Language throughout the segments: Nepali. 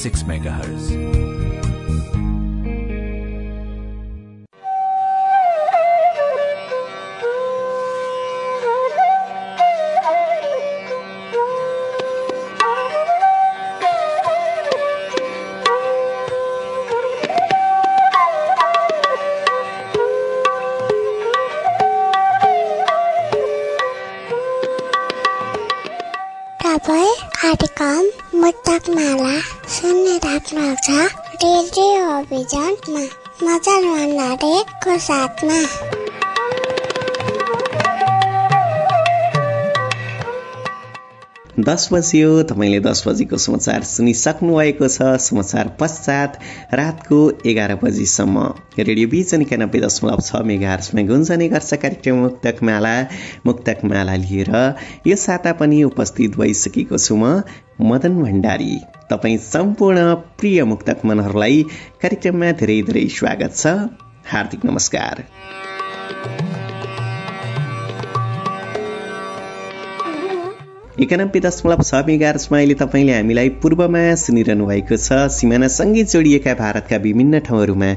6 MHz. रेडको साथमा दस बजियो तपाईँले दस बजीको समाचार सुनिसक्नु भएको छ। समाचार पश्चात रातको एघार बजीसम्म रेडियो बिजन एकानब्बे दशमलव छ मेगार्समा गुन्जने गर्छ कार्यक्रम मुक्तक माला। मुक्तक माला लिएर यो साता पनि उपस्थित भइसकेको छु म मदन भण्डारी। तपाईँ सम्पूर्ण प्रिय मुक्तक मनहरूलाई कार्यक्रममा धेरै धेरै स्वागत छ। हार्दिक नमस्कार। एकानब्बे दशमलव छ मेगार्समा अहिले तपाईँले हामीलाई पूर्वमा सुनिरहनु भएको छ सिमानासँगै जोडिएका भारतका विभिन्न ठाउँहरूमा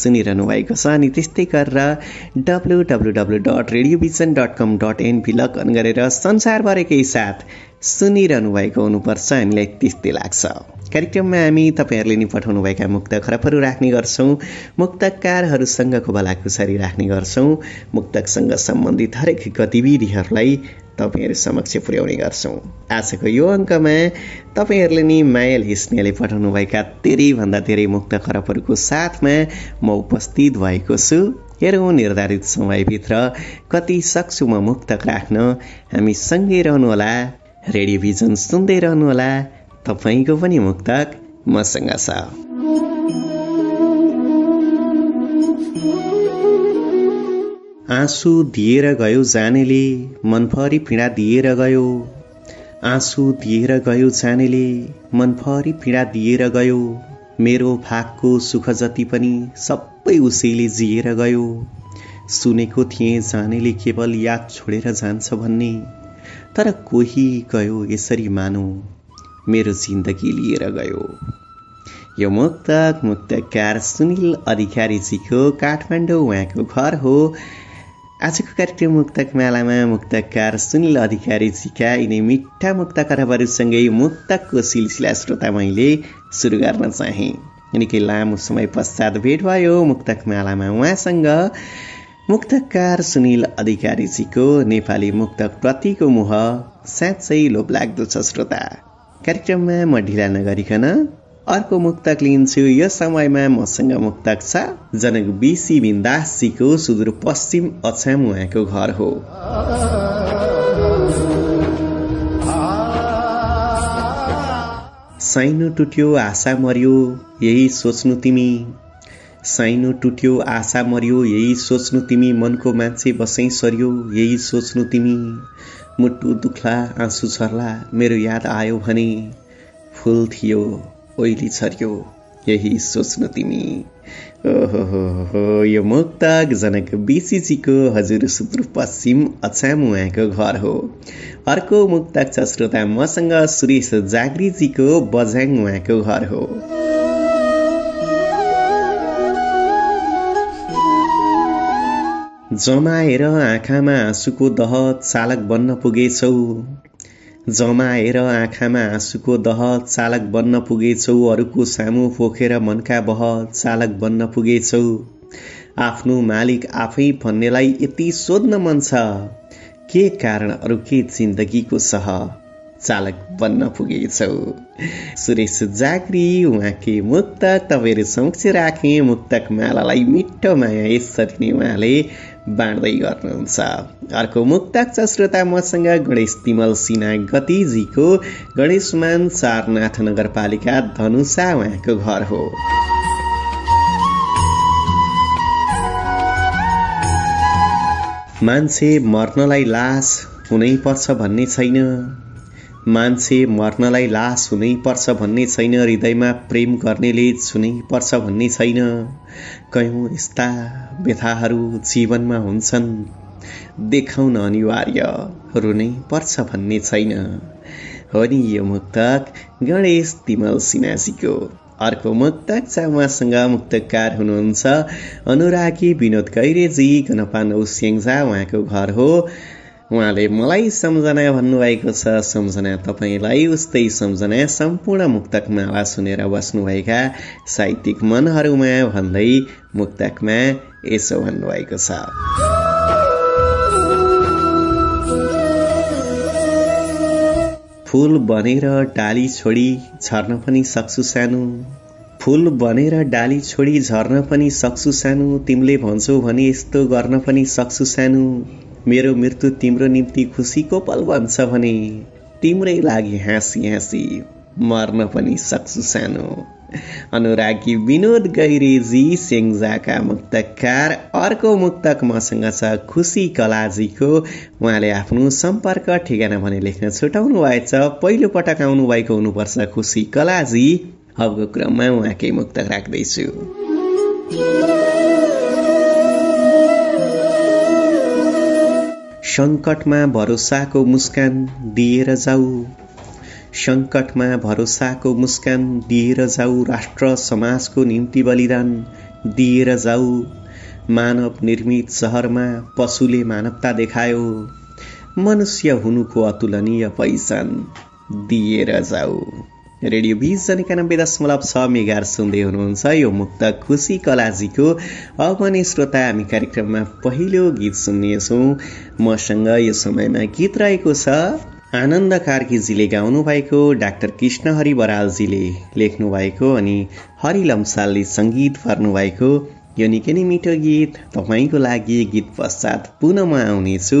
सुनिरहनु भएको छ अनि त्यस्तै गरेर W W W dot radio vision dot com dot NP log on गरेर संसारभरिकै साथ सुनिरहनु भएको हुनुपर्छ। हामीलाई त्यस्तै लाग्छ। कार्यक्रममा हामी तपाईँहरूले नि पठाउनुभएका मुक्त खरबहरू राख्ने गर्छौँ। मुक्तकारहरूसँगको भलाकुसारी राख्ने गर्छौँ। मुक्तकसँग सम्बन्धित हरेक गतिविधिहरूलाई तपाईँहरू समक्ष पुर्याउने गर्छौँ। आजको यो अङ्कमा तपाईँहरूले नि मायल हिस्नेले पठाउनुभएका धेरैभन्दा धेरै मुक्त खरबहरूको साथमा म उपस्थित भएको छु। हेरौँ निर्धारित समयभित्र कति सक्छु म मुक्तक राख्न? हामी सँगै रहनुहोला। रेडियोभिजन सुन्दै रहनुहोला। तपाईँको पनि मुक्तक मसँग छ। आँसु दिएर गयो जानेले मनभरि पीडा दिएर गयो। आँसु दिएर गयो जानेले मनभरि पीडा दिएर गयो। मेरो भागको सुख जति पनि सबै उसैले जिएर गयो। सुनेको थिएँ जानेले केवल याद छोडेर जान्छ भन्ने। तर कोही गयो यसरी मानौ मेरो जिन्दगी लिएर गयो। यो मुक्तक मुक्तकार सुनिल अधिकारीजीको काठमाडौँ उहाँको घर हो। आजको कार्यक्रम मुक्तक मालामा मुक्तकार सुनिल अधिकारीजीका यिनै मिठा मुक्त खराबहरूसँगै मुक्तकको सिलसिला श्रोता मैले सुरु गर्न चाहे। निकै लामो समय पश्चात भेट भयो मुक्तक मालामा उहाँसँग मुक्तकार सुनिल अधिकारीजीको नेपाली मुक्तक प्रतिको मुह साँच्चै लोभलाग्दो छ श्रोता। कार्यक्रममा म ढिला नगरिकन अर्को मुक्तक लिन्छु यो समयमा मसँग मुक्तक छ। जनक बिसी बिन्दासजीको सुदूरपश्चिम अछाम उहाँको घर हो। साइनो टुट्यो आशा मर्यो यही सोच्नु तिमी। साइनो टुट्यो आशा मर्यो यही सोच्नु तिमी। मनको मान्छे बसै सर्यो यही सोच्नु तिमी। मुटु दुख्ला आँसु छर्ला मेरो याद आयो भने फुल थियो। ओइली छर्यो यही सोच्नु तिमी। ओहो यो मुक्तक जनक बिसिजीको हजुर सुदूरपश्चिम अछाम उहाँको घर हो। अर्को मुक्तक छ श्रोता मसँग सुरेश जाग्रीजीको बझाङ उहाँको घर हो। जमाएर आँखामा आँसुको दह चालक बन्न पुगेछौ। जमाएर आँखामा आँसुको दह चालक बन्न पुगेछौ अरूको सामु पोखेर मनका बह चालक बन्न पुगेछौ। आफ्नो मालिक आफै भन्नेलाई यति सोध्न मन छ के कारण अरू के जिन्दगीको सह चालक बन्न पुगेछौ? सुरेश जाग्री उहाँकी मुक्तक तपाईँहरू समक्ष राखे। मुक्तक मालालाई मिठो माया यसरी नै उहाँले बाँड्दै गर्नुहुन्छ। अर्को मुक्तक छ श्रोता मसँग गणेश तिमल सिन्हा गतिजीको गणेशमान चारनाथ नगरपालिका धनुषा उहाँको घर हो। मान्छे मर्नलाई लास हुनै पर्छ भन्ने छैन। मान्छे मर्नलाई लास हुनै पर्छ भन्ने छैन हृदयमा प्रेम गर्नेले छुनै पर्छ भन्ने छैन। कयौँ यस्ता व्यथाहरू जीवनमा हुन्छन्। देखाउन अनिवार्य रुनै पर्छ भन्ने छैन। हो नि यो मुक्तक गणेश तिमल सिनासीको अर्को मुक्तक उहाँसँग मुक्तकार हुनुहुन्छ अनुरागी विनोद कैरेजी गनपा नौ स्याङ्जा उहाँको घर हो। उहाँले मलाई सम्झना भन्नुभएको छ। सम्झना तपाईँलाई उस्तै सम्झना सम्पूर्ण मुक्तक माला सुनेर बस्नुभएका साहित्यिक मनहरूमा भन्दै मुक्तकमा यसो भन्नुभएको छ। फुल बनेर डाली छोडी झर्न पनि सक्छु सानो। फुल बनेर डाली छोडी झर्न पनि सक्छु सानो। तिमीले भन्छौ भने यस्तो गर्न पनि सक्छु सानो। मेरो मृत्यु तिम्रो निम्ति खुसीको पल बन्छ भने तिम्रै लागि हाँसी हाँसी मर्न पनि सक्छु सानो। अनुरागी विनोद गैरेजी सेङ्जाका मुक्तकार अर्को मुक्तक मसँग छ खुसी कलाजीको। उहाँले आफ्नो सम्पर्क ठेगाना भने लेख्न छुटाउनु भएछ। पहिलो पटक आउनु भएको हुनुपर्छ खुसी कलाजी। अबको क्रममा उहाँकै मुक्तक राख्दैछु। सङ्कटमा भरोसाको मुस्कान दिएर जाऊ। सङ्कटमा भरोसाको मुस्कान दिएर जाऊ। राष्ट्र समाजको निम्ति बलिदान दिएर जाऊ। मानव निर्मित सहरमा पशुले मानवता देखायो। मनुष्य हुनुको अतुलनीय पहिचान दिएर जाऊ। रेडियो भिजन एकानब्बे दशमलव छ मेगार सुन्दै हुनुहुन्छ यो मुक्त खुसी कलाजीको अब पनि श्रोता हामी कार्यक्रममा पहिलो गीत सुन्नेछौँ। मसँग यो समयमा गीत रहेको छ आनन्द कार्कीजीले गाउनु भएको डाक्टर कृष्णहरि बरालजीले लेख्नु भएको अनि हरि लम्सालले सङ्गीत भएको यो निकै नै मिठो गीत। तपाईँको लागि गीत पश्चात पुनः म आउनेछु।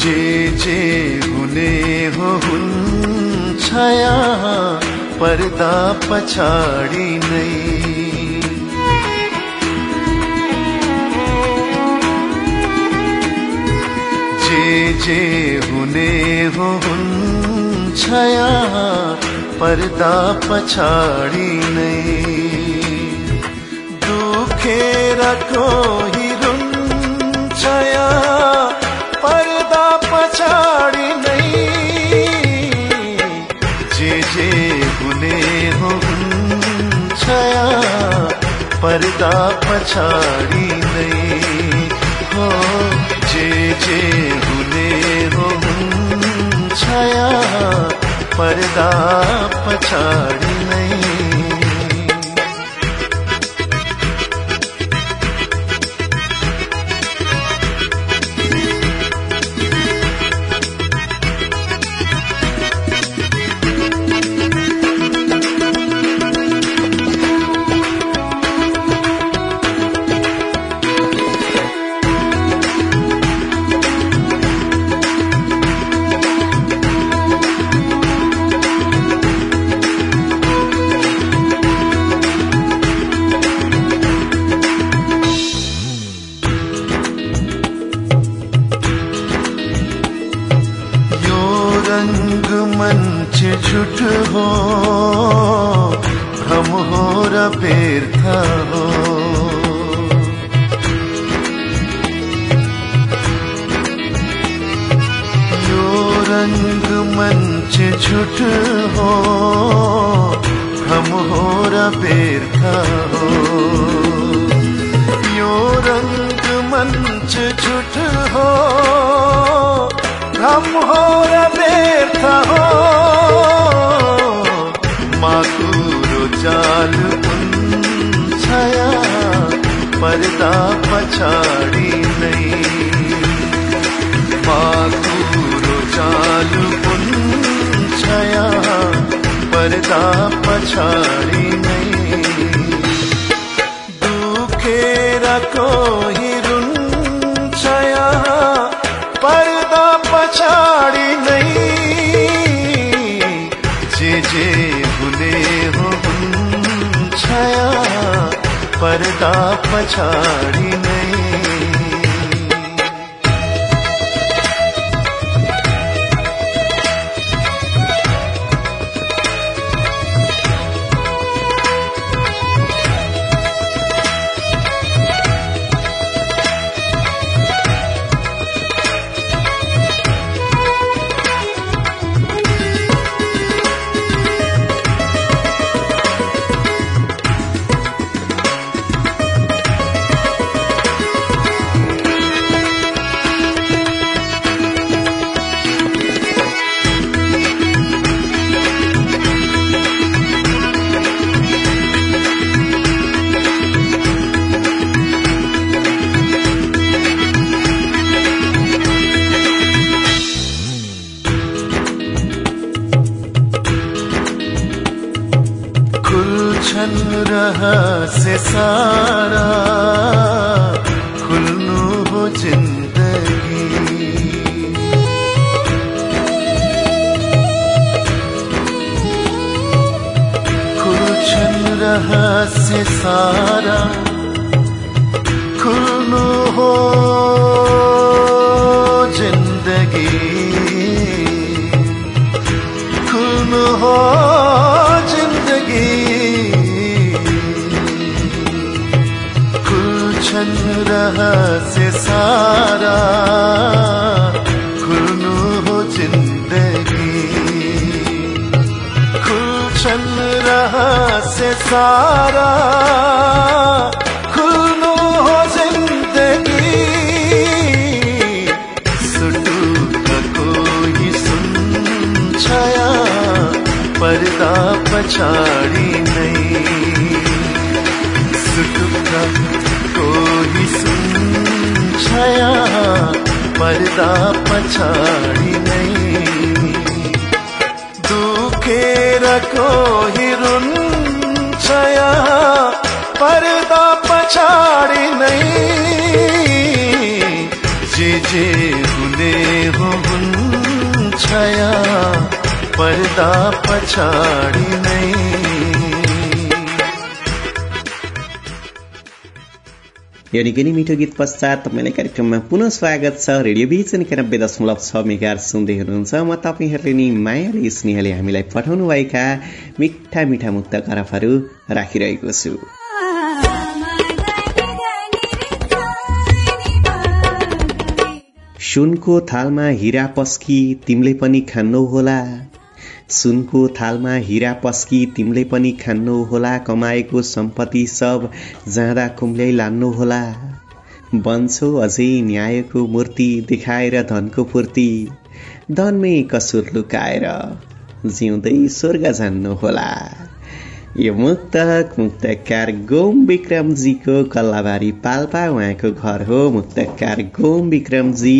जे जे हुने हो हुन्छ पर्दा पछाडि नै। जे हुने हो हुन्छ पर्दा पछाडि नै। दुखेर कोही पछाडि नै जे जे हुने हो हुन्छ पर्दा पछाडि नै हो जे जे हो छाया पर्दा पछाडि नै पर्दा पछाडि नै। दुखेर कोही छया पर्दा पछाडि नै। जे जे भुले हो छया पर्दा पछाडि नै। रहस्य सारा खुल्नु हो जिन्दगी खुल्छन् रहस्य सारा रहस्य सारा खुल्नु हो जिन्दगी खुल्छन् रहस्य सारा खुल्नु हो जिन्दगी सुटुकको ही सुन छया पर्दा पछाडि नै सुटुक कोही छया पर्दा पछाडि नै। दुखेर कोही छया पर्दा पछाडि नै। जे जे हुने हो छया पर्दा पछाडि नै। यो निकै मिठो गीत पश्चात तपाईँलाई कार्यक्रममा पुनः स्वागत छ। रेडियो बिजन एकानब्बे दशमलव छ मेगा सुन्दै हुनुहुन्छ म तपाईँहरूले नि मायाले स्नेहले हामीलाई पठाउनुभएका मिठा मिठा मुक्त करफहरू राखिरहेको छु। सुनको थालमा हिरा पस्की तिमीले पनि खान्नु होला। सुनको थालमा हिरा पस्की तिमीले पनि खान्नु होला कमाएको सम्पत्ति सब जाँदा कुम्लै लान्नु होला। बन्छौ अझै न्यायको मूर्ति देखाएर धनको पूर्ति धनमै कसुर लुकाएर जिउँदै स्वर्ग जान्नु होला। यो मुक्तक मुक्तकार गोम विक्रमजीको कल्लाबारी पाल्पा उहाँको घर हो। मुक्तकार गोम विक्रमजी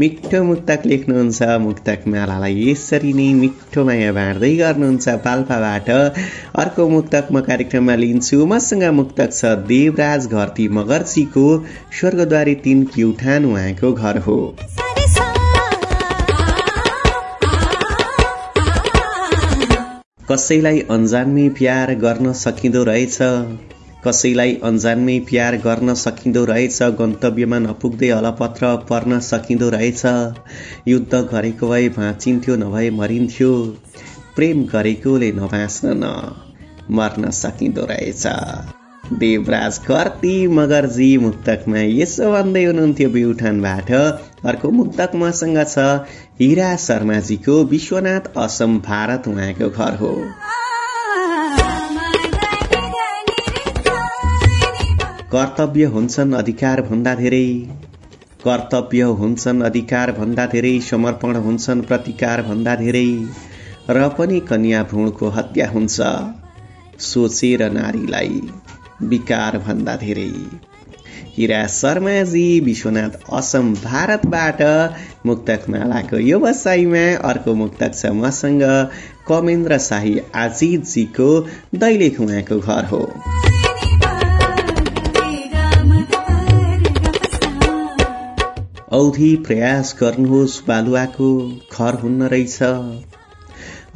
मिठो मुक्तक लेख्नुहुन्छ। मुक्तक मालालाई यसरी नै मिठो माया बाँड्दै गर्नुहुन्छ पाल्पाबाट। अर्को मुक्तक म कार्यक्रममा लिन्छु। मसँग मुक्तक छ देवराज घरती मगर्जीको स्वर्गद्वारी तिन प्युठान उहाँको घर हो। कसैलाई अन्जानमै प्यार गर्न सकिँदो रहेछ? कसैलाई अन्जानमै प्यार गर्न सकिँदो रहेछ? गन्तव्यमा नपुग्दै अलपत्र पर्न सकिँदो रहेछ? युद्ध गरेको भए भाँचिन्थ्यो नभए मरिन्थ्यो। प्रेम गरेकोले नभाँच्न न मर्न सकिँदो रहेछ। देवराज कर्ती मगरजी मुक्तकमा यसो भन्दै हुनुहुन्थ्यो बिउठानबाट अर्को मुक्तक मसँग छ हिरा शर्माजीको विश्वनाथ असम भारत उहाँको घर हो। कर्तव्य हुन्छन् अधिकार भन्दा धेरै। कर्तव्य हुन्छन् अधिकार भन्दा धेरै समर्पण हुन्छन् प्रतिकार भन्दा धेरै। र पनि कन्या भ्रूणको हत्या हुन्छ। सोचेर नारीलाई विकार भन्दा धेरै। किरा शर्माजी विश्वनाथ असम भारतबाट मुक्तक मालाको व्यवसायमा अर्को मुक्तक छ मसँग कमेन्द्र शाही आजितजीको दैलेख उहाँको घर हो। औधी प्रयास गर्नुहोस् बालुवाको घर हुन्न रहेछ।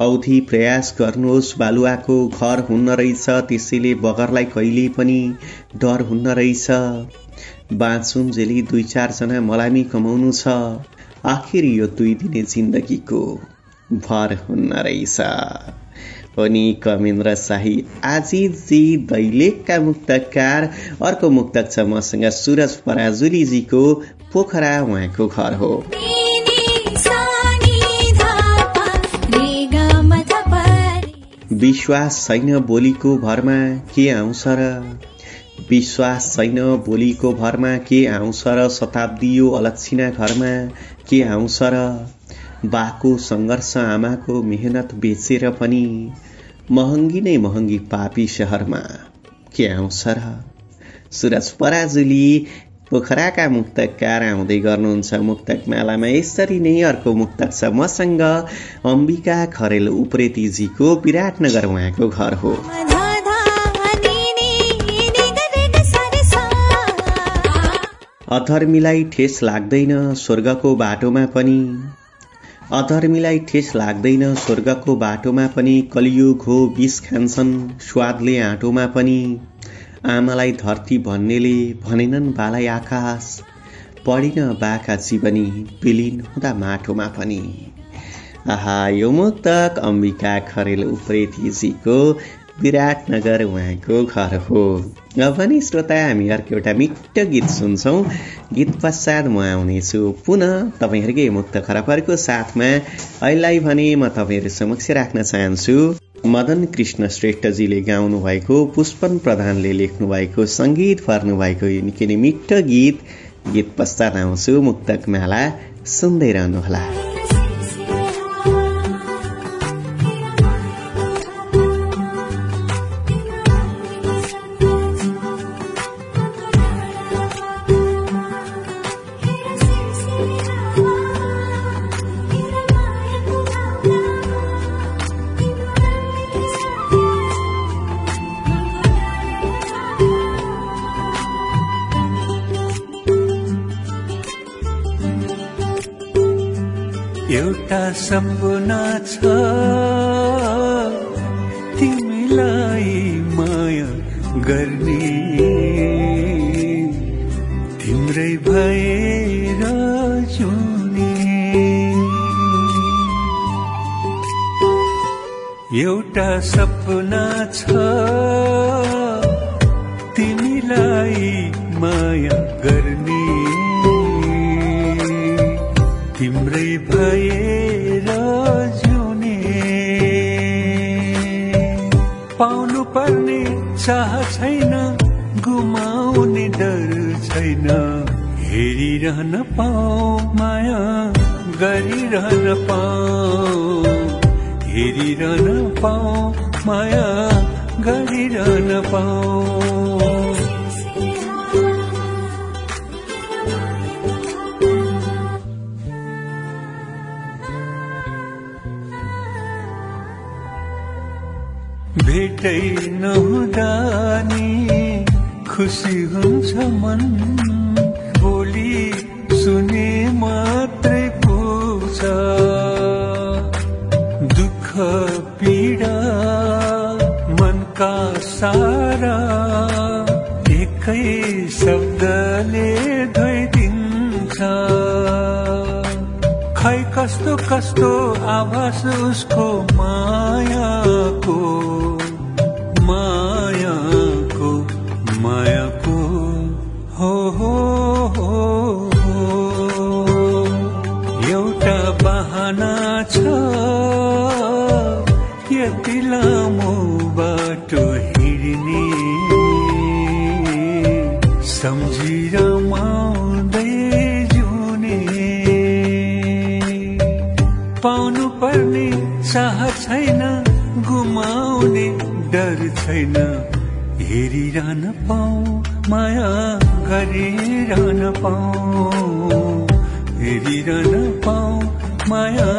औधी प्रयास गर्नुहोस् बालुवाको घर हुन्न रहेछ त्यसैले बगरलाई कहिले पनि डर हुन्न रहेछ। बाँचुन्जेली दुई चारजना मलामी कमाउनु छ। आखिर यो दुई दिने जिन्दगीको भर हुन्न रहेछ। अनि कमेन्द्र शाही आजिजी दैलेखका मुक्तकार अर्को मुक्तक छ मसँग सुरज पराजुलीजीको पोखरा उहाँको घर हो। विश्वास छैन बोलीको भरमा के आउँछ र? विश्वास छैन बोलीको भरमा के आउँछ र? शताब्दी अलक्षिना घरमा के आउँछ र? बाको सङ्घर्ष आमाको मेहनत बेचेर पनि महँगी नै महँगी पापी सहरमा के आउँछ र? सुरज पराजुली पोखराका मुक्तकार आउँदै गर्नुहुन्छ मुक्तक मालामा यसरी नै अर्को मुक्तक छ मसँग अम्बिका खरेल उप्रेतीजीको विराटनगर उहाँको घर हो अधर्मीलाई ठेस लाग्दैन स्वर्गको बाटोमा पनि अधर्मीलाई ठेस लाग्दैन स्वर्गको बाटोमा पनि कलियुग हो विष खान्छन् स्वादले आँटोमा पनि आमालाई धरती भन्नेले भनेनन् बालाई आकाश। पढिन बाका जीवनी विलिन हुँदा माटोमा पनि। आहा यो मुक्तक अम्बिका खरेल उप्रेतीजीको विराटनगर उहाँको घर हो। अब पनि श्रोता हामी अर्को एउटा मिठो गीत सुन्छौँ। गीत पश्चात म आउनेछु। पुनः तपाईँहरूकै मुक्त खराबहरूको साथमा। अहिले भने म तपाईँहरू समक्ष राख्न चाहन्छु। मदन कृष्ण श्रेष्ठजीले गाउनु भएको पुष्पन प्रधानले लेख्नु भएको सङ्गीत भर्नु भएको यो निकै नै मिठो गीत। गीत पश्चात आउँछु मुक्तक माला सुन्दै रहनुहोला। हेरिरहन पाऊ माया गरिरहन पाऊ हेरिरहन पाऊ माया गरिरहन पाऊ आभास उसको मायाको मायाको मायाको। हो हो हो। एउटा बहाना छ यति लामो बाटो हिँड्ने। सम्झी चाह छैन गुमाउने डर छैन। हेरिरहन पाऊ माया गरिरहन पाऊ। हेरिरहन पाऊ माया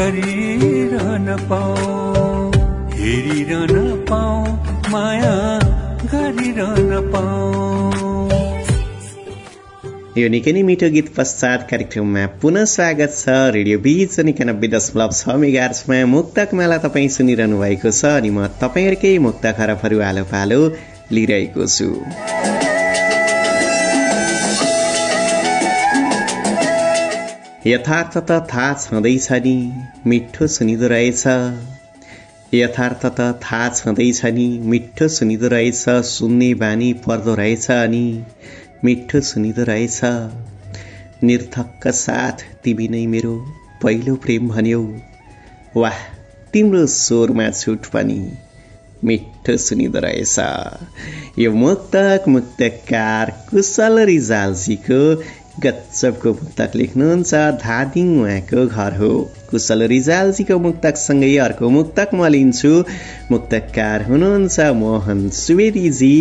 गरिरहन पाऊ। हेरिरहन पाऊ माया गरिरहन पाऊ। यो निकै नै मिठो गीत पश्चात कार्यक्रममा पुनः स्वागत छ रेडियो बिच निकानब्बे दशमलव छ मेगार्समा मुक्तक माला तपाईँ सुनिरहनु भएको छ अनि म तपाईँहरूकै मुक्त खरबहरू आलो पालो लिइरहेको छु। यथार्थ त थाहा छँदैछ नि मिठो सुनिँदो रहेछ। यथार्थ त थाहा छँदैछ नि मिठो सुनिँदो रहेछ सुन्ने बानी पर्दो रहेछ अनि मिठो सुनिँदो रहेछ। निर्थक्क साथ तिमी नै मेरो पहिलो प्रेम भन्यौ। वाह तिम्रो स्वरमा छुट पनि मिठो सुनिँदो रहेछ। यो मुक्तक मुक्तकार कुशल रिजालजीको गच्चबको मुक्तक लेख्नुहुन्छ धादिङ उहाँको घर हो। कुशल रिजालजीको मुक्तकसँगै अर्को मुक्तक म लिन्छु। मुक्तकार हुनुहुन्छ मोहन सुवेदीजी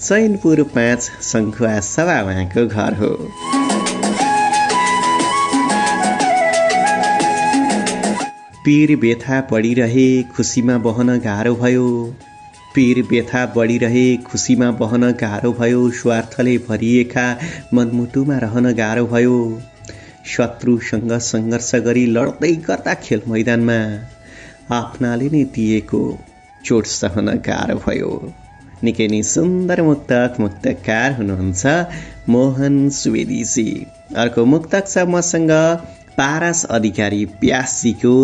चैनपुर पाँच सङ्खुवा सभा उहाँको घर हो। पीर व्यथा पढिरहे खुसीमा बहन गाह्रो भयो। पीर व्यथा बढिरहे खुसीमा बहन गाह्रो भयो स्वार्थले भरिएका मनमुटुमा रहन गाह्रो भयो। शत्रुसँग सङ्घर्ष गरी लड्दै गर्दा खेल मैदानमा आफ्नाले नै दिएको चोट सहन गाह्रो भयो। निकै नै सुन्दर मुक्तक मुक्तकार हुनुहुन्छ मोहन सुवेदीजी। अर्को मुक्तक छ मसँग पारस अधिकारी प्यासीको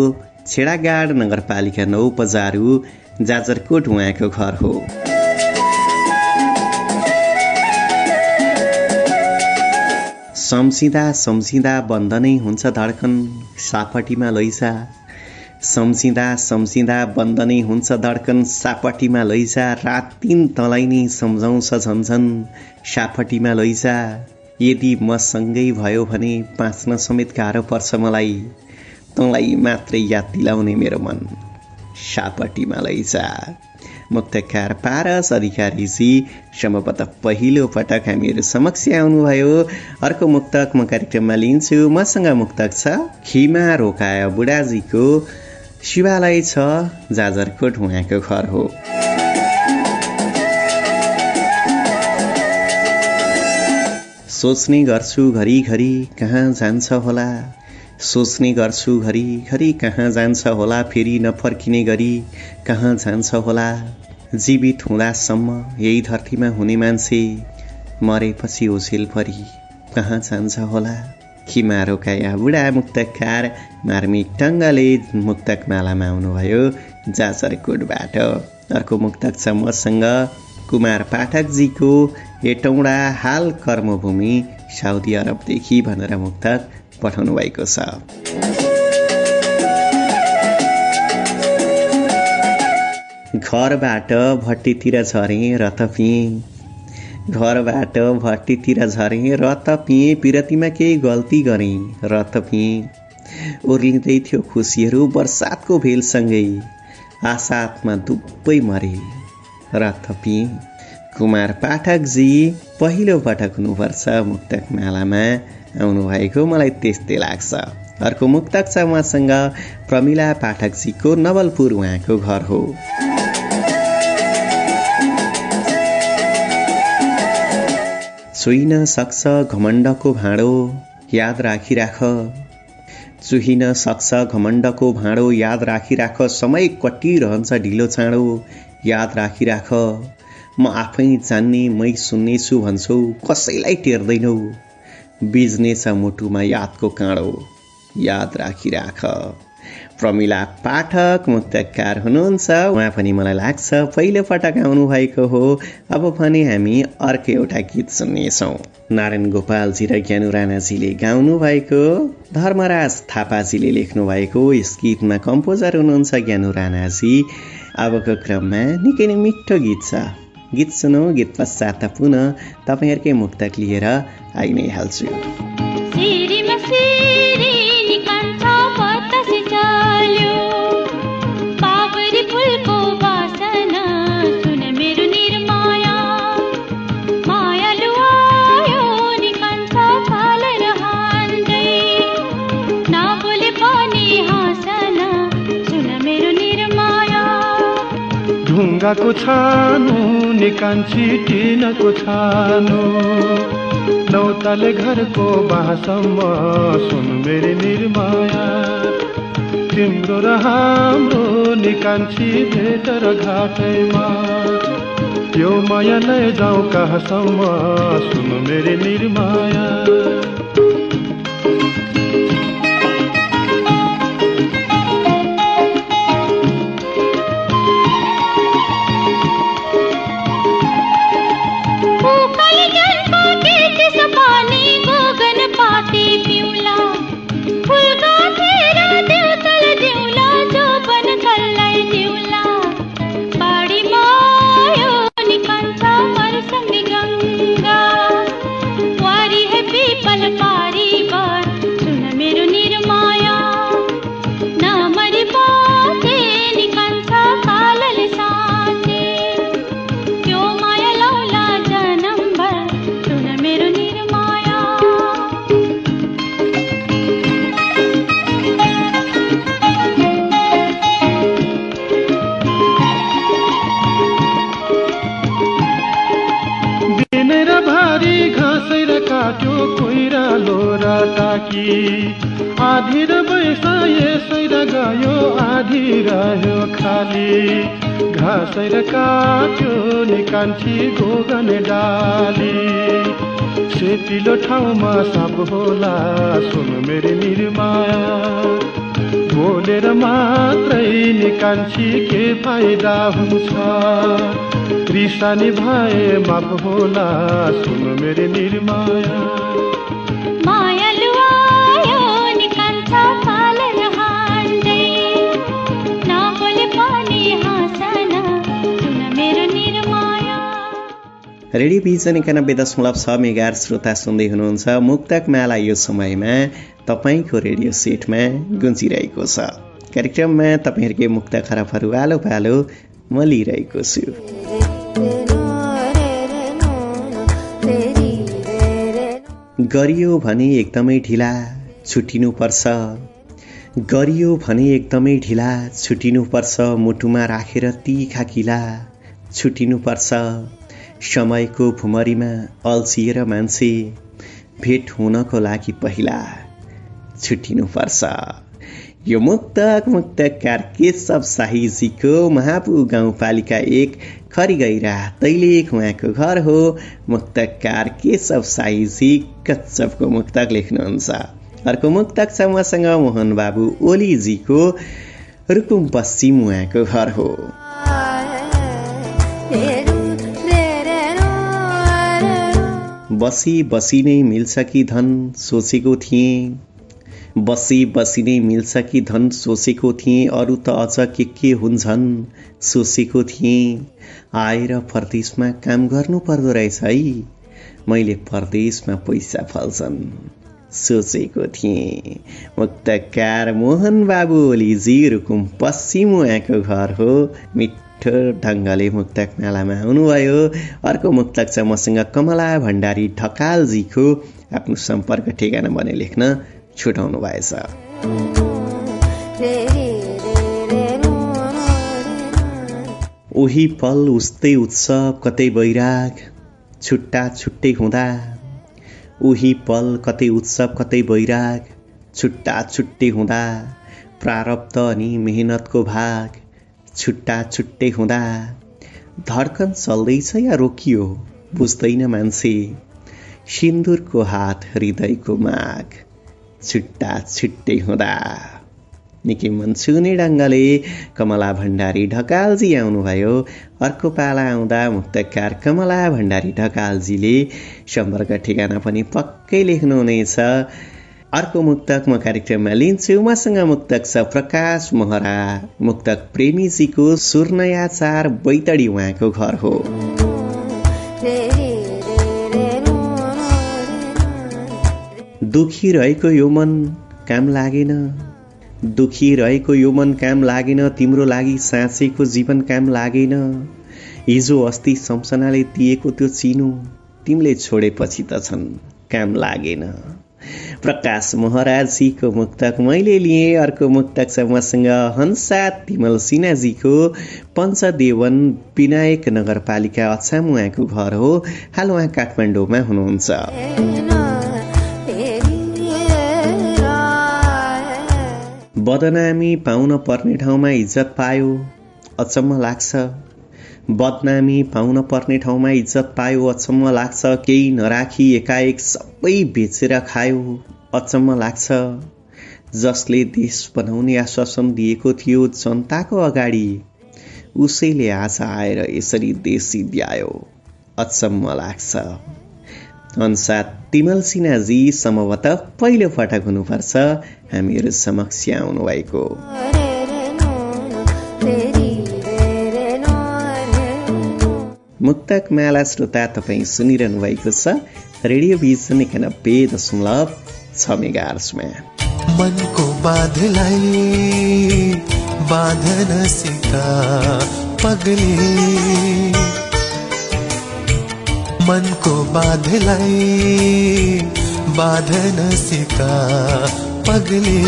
छेडागाड नगरपालिका नौ पजारु जाजरकोट उहाँको घर हो। सम्झिँदा सम्झिँदा बन्द नै हुन्छ धड्कन सापटीमा लैसा सम्झिँदा सम्झिँदा बन्द नै हुन्छ धड्कन सापटीमा लैजा। रात दिन तँलाई नै सम्झाउँछ झन्झन सापटीमा लैजा। यदि मसँगै भयो भने बाँच्न समेत गाह्रो पर्छ मलाई। तँलाई मात्रै याद दिलाउने मेरो मन सापटीमा लैजा। पारस अधिकारीजी सम्भवतः पहिलो पटक हामीहरू समक्ष आउनुभयो। अर्को मुक्तक म कार्यक्रममा लिन्छु। मसँग मुक्तक छ खिमा रोकायो बुढाजीको। शिवालय छ जाजरकोट उहाँको घर हो। सोच्ने गर्छु घरिघरि कहाँ जान्छ होला। सोच्ने गर्छु घरिघरि कहाँ जान्छ होला फेरि नफर्किने गरी? कहाँ जान्छ होला? जीवित हुँदासम्म यही धरतीमा हुने मान्छे मरेपछि ओझेल परी कहाँ जान्छ होला? खिमारोका बुढा मुक्तकार मार्मिक टङ्गले मुक्तक मालामा आउनुभयो जाजरकोटबाट अर्को मुक्तक छ मसँग कुमार पाठकजीको एटौँडा हाल कर्मभूमि साउदी अरबदेखि भनेर मुक्तक। पठाउनु भएको छ। घरबाट भट्टीतिर झरेँ रथ पिएँ। घरबाट भट्टीतिर झरेँ र त पिएँ पिरतीमा केही गल्ती गरेँ र त पिएँ। ओर्लिँदै थियो खुसीहरू बर्सातको भेलसँगै आसातमा दुबै मरे र त पिएँ। कुमार पाठकजी पहिलो पटक हुनुपर्छ मुक्तक मालामा आउनुभएको मलाई त्यस्तै लाग्छ। अर्को मुक्तक छ उहाँसँग प्रमिला पाठकजीको नवलपुर उहाँको घर हो। चुइन सक्छ घमण्डको भाँडो याद राखिराख। चुहिन सक्छ घमण्डको भाँडो याद राखिराख। समय कटिरहन्छ ढिलो चाँडो याद राखिराख। म आफै जान्ने मै सुन्नेछु भन्छौ कसैलाई टेर्दैनौ? बिज्नेछ मुटुमा यादको काँडो याद राखिराख। प्रमिला पाठक मुक्तकार हुनुहुन्छ। उहाँ पनि मलाई लाग्छ पहिलो पटक आउनुभएको हो। अब पनि हामी अर्को एउटा गीत सुन्नेछौँ। नारायण गोपालजी र ज्ञानु राणाजीले गाउनु भएको धर्मराज थापाजीले लेख्नु भएको यस गीतमा कम्पोजर हुनुहुन्छ ज्ञानु राणाजी। अबको क्रममा निकै नै मिठो गीत छ। गीत सुनौ गीत पश्चात पुनः तपाईँहरूकै मुक्तक लिएर आइ नै हाल्छु। ढुङ्गाको छानो निकान्छी टिनको छानो। नौताले घरको बासम्म सुन मेरी निर्माया। तिम्रो र हाम्रो निकान्छी भेट र घाटैमा। यो माया लैजाउँ कहाँसम्म सुन मेरी निर्माया। घाँसेर काट्यो निकान्थी गोगन डाली। सेतिलो ठाउँमा साप होला सुन मेरो निर्माया बोलेर मात्रै निकान्छी के फाइदा हुन्छ? रिसानी भए माप होला सुन मेरो निर्माया रेडियो भिजन एकानब्बे दशमलव छ मेगार श्रोता सुन्दै हुनुहुन्छ मुक्तक माला यो समयमा। तपाईँको रेडियो सेटमा गुन्जिरहेको छ। कार्यक्रममा तपाईँहरूकै मुक्त खराबहरू आलो पालो म लिइरहेको छु। गरियो भने एकदमै ढिला छुट्टिनुपर्छ गरियो भने एकदमै ढिला छुट्टिनुपर्छ मुटुमा राखेर तिखा किला छुट्टिनुपर्छ समयको भुमरीमा अल्छिएर मान्छे भेट हुनको लागि पहिला छुट्टिनुपर्छ यो मुक्तक मुक्तकार केशव शाहीजीको महापु गाउँपालिका एक खरिगैरा तैलेख उहाँको घर हो। मुक्तकार केशव शाहीजी कच्चपको मुक्तक लेख्नुहुन्छ। अर्को मुक्तक छ मसँग मोहन बाबु ओलीजीको रुकुम पश्चिम उहाँको घर हो। बसी बसी नै मिल्छ कि धन सोचेको थिएँ। बसी बसी नै मिल्छ कि धन सोचेको थिएँ। अरू त अझ के के हुन्छन् सोचेको थिएँ। आएर परदेशमा काम गर्नु पर्दो रहेछ है। मैले परदेशमा पैसा फल्छन् सोचेको थिएँ। मुक्तकार मोहन बाबु ओलीजी रुकुम पश्चिम उहाँको घर हो। मिठ मिठो ढङ्गले मुक्तक मालामा आउनुभयो अर्को मुक्तक छ मसँग कमला भण्डारी ढकालजीको आफ्नो सम्पर्क ठेगाना भने लेख्न छुटाउनु भएछ। उही पल उस्तै उत्सव कतै बैराग छुट्टा छुट्टै हुँदा। उही पल कतै उत्सव कतै बैराग छुट्टा छुट्टै हुँदा। प्रारब्ध अनि मेहनतको भाग। छुट्टा छुट्टै हुँदा धड्कन चल्दैछ या रोकियो बुझ्दैन मान्छे। सिन्दुरको हात हृदयको माग छुट्टा छुट्टै हुँदा। निकै मनसुने ढङ्गले कमला भण्डारी ढकालजी आउनुभयो। अर्को पाला आउँदा मुक्तकार कमला भण्डारी ढकालजीले सम्पर्क ठेगाना पनि पक्कै लेख्नुहुनेछ। अर्को मुक्तक म कार्यक्रममा लिन्छु मसँग मुक्तक छ प्रकाश महरा मुक्तक प्रेमीजीको सुर्नयाचार बैतडी उहाँको घर हो दुखी रहेको यो मन काम लागेन दुखी रहेको यो मन काम लागेन तिम्रो लागि साँचेको जीवन काम लागेन हिजो अस्ति सम्सनाले दिएको त्यो चिनो तिमीले छोडेपछि त छन् काम लागेन प्रकाश महराजीको मुक्तक मैले लिएँ। अर्को मुक्तक छ मसँग हंसा तिमल सिन्हाजीको पञ्चदेवन विनायक नगरपालिका अछाम उहाँको घर हो। हाल उहाँ काठमाडौँमा हुनुहुन्छ। बदनामी पाउन पर्ने ठाउँमा इज्जत पायो अचम्म लाग्छ। बदनामी पाउन पर्ने ठाउँमा इज्जत पायो अचम्म लाग्छ। केही नराखी एकाएक सबै बेचेर खायो। अचम्म लाग्छ। जसले देश बनाउने आश्वासन दिएको थियो जनताको अगाडि उसैले आज आएर यसरी देश सिद्ध्यायो अचम्म लाग्छ। अनुसार तिमल सिन्हाजी पहिलो पटक हुनुपर्छ। हामीहरू समक्ष आउनुभएको मुक्तक माला श्रोता तपाईँ सुनिरहनु भएको छ। रेडियो भिजन एकानब्बे दशमलव छ मेगार्समा मनको बाधलाई बाधन सिका पगले। मनको बाधलाई बाधन सिका पगले।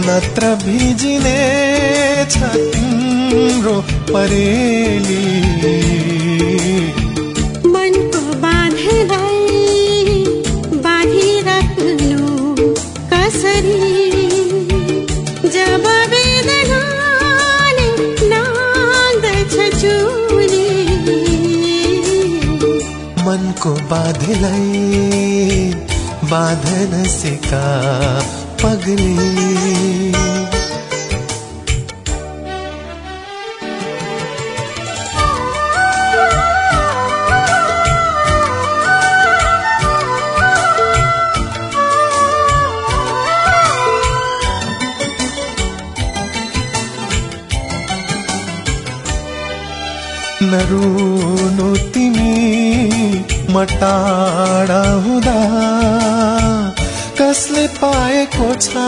नत्र भिजिने छ तिम्रो परेली। मनको बाधलाई बाधन सिका पगली। नरुनु तिमी मटाडा हुँदा कसले पाएको छ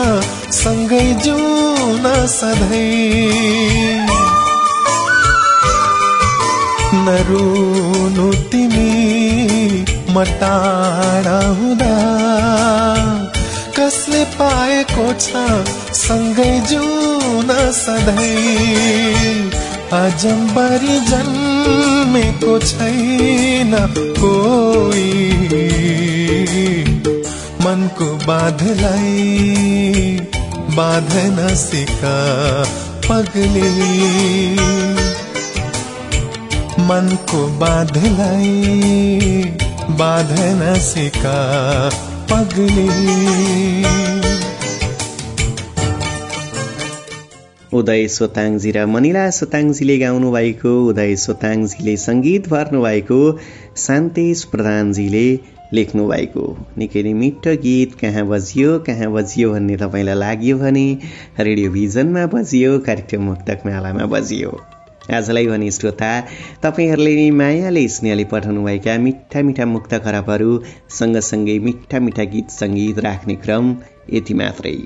सँगै जुन सधैँ। नरुनु तिमी मटाडा हुँदा कसले पाएको छ सँगै जुन सधैँ। अजम्बरी जन्मेको छैन कोही मनको बाधलाई बाधन सिका पगले मनको बाधलाई बाधन सिका पगले उदय सोताङजी र मनिला सोताङजीले गाउनु भएको उदय सोताङजीले सङ्गीत भर्नुभएको शान्तेश प्रधानजीले लेख्नु भएको निकै नै मिठो गीत कहाँ बजियो कहाँ बजियो भन्ने तपाईँलाई लाग्यो भने रेडियो भिजनमा बजियो कार्यक्रम मुक्तक मालामा बजियो। आजलाई भने श्रोता तपाईँहरूले मायाले स्नेहले पठाउनुभएका मिठा मिठा मुक्त खराबहरू सँगसँगै मिठा मिठा गीत सङ्गीत राख्ने क्रम यति मात्रै।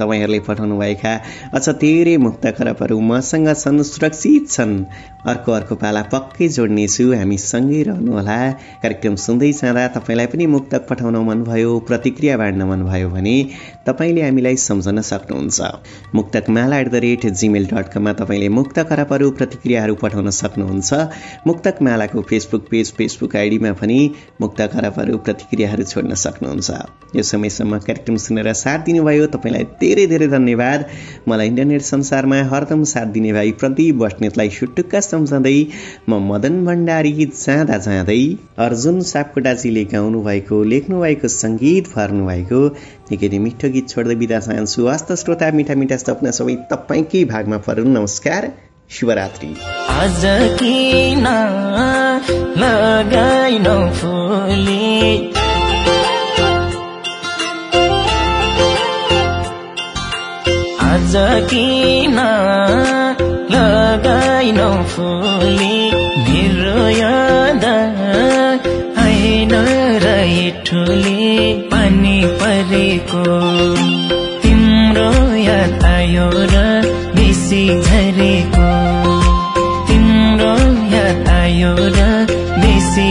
तपाईँहरूले पठाउनुभएका अझ धेरै मुक्त खरबहरू मसँग छन् सुरक्षित छन्। अर्को अर्को पाला पक्कै जोड्नेछु हामी सँगै रहनुहोला। कार्यक्रम सुन्दै जाँदा तपाईँलाई पनि मुक्तक पठाउन मनभयो प्रतिक्रिया बाँड्न मनभयो भने तपाईँले हामीलाई सम्झन सक्नुहुन्छ। Muktak Mala at the rate Gmail dot कममा तपाईँले मुक्त खराबहरू प्रतिक्रियाहरू पठाउन सक्नुहुन्छ। मुक्तक मालाको फेसबुक पेज फेसबुक आइडीमा पनि मुक्त खराबहरू प्रतिक्रियाहरू छोड्न सक्नुहुन्छ। यो समयसम्म कार्यक्रम सुनेर साथ दिनुभयो तपाईँलाई धेरै धेरै धन्यवाद। मलाई इन्टरनेट संसारमा हरदम साथ दिने भाइ प्रदीप बस्नेतलाई सुटुक्क सम्झँदै म मदन भण्डारी जाँदा जाँदै अर्जुन सापकोटाजीले गाउनु भएको लेख्नु भएको सङ्गीत भर्नु भएको निकै नै मिठो गीत छोड्दै बिदा चाहन्छु। हस्त श्रोता मिठा मिठा सपना सबै तपाईँकै भागमा परुन् नमस्कार शिवरात्रि आज किन लगाइनौ फुली? आज किन लगाइनौ फुली मेरो याद आइन रहे ठुली पानी परेको। तिम्रो याद आयो र बेसी झरेको। तिम्रो याद आयो र बेसी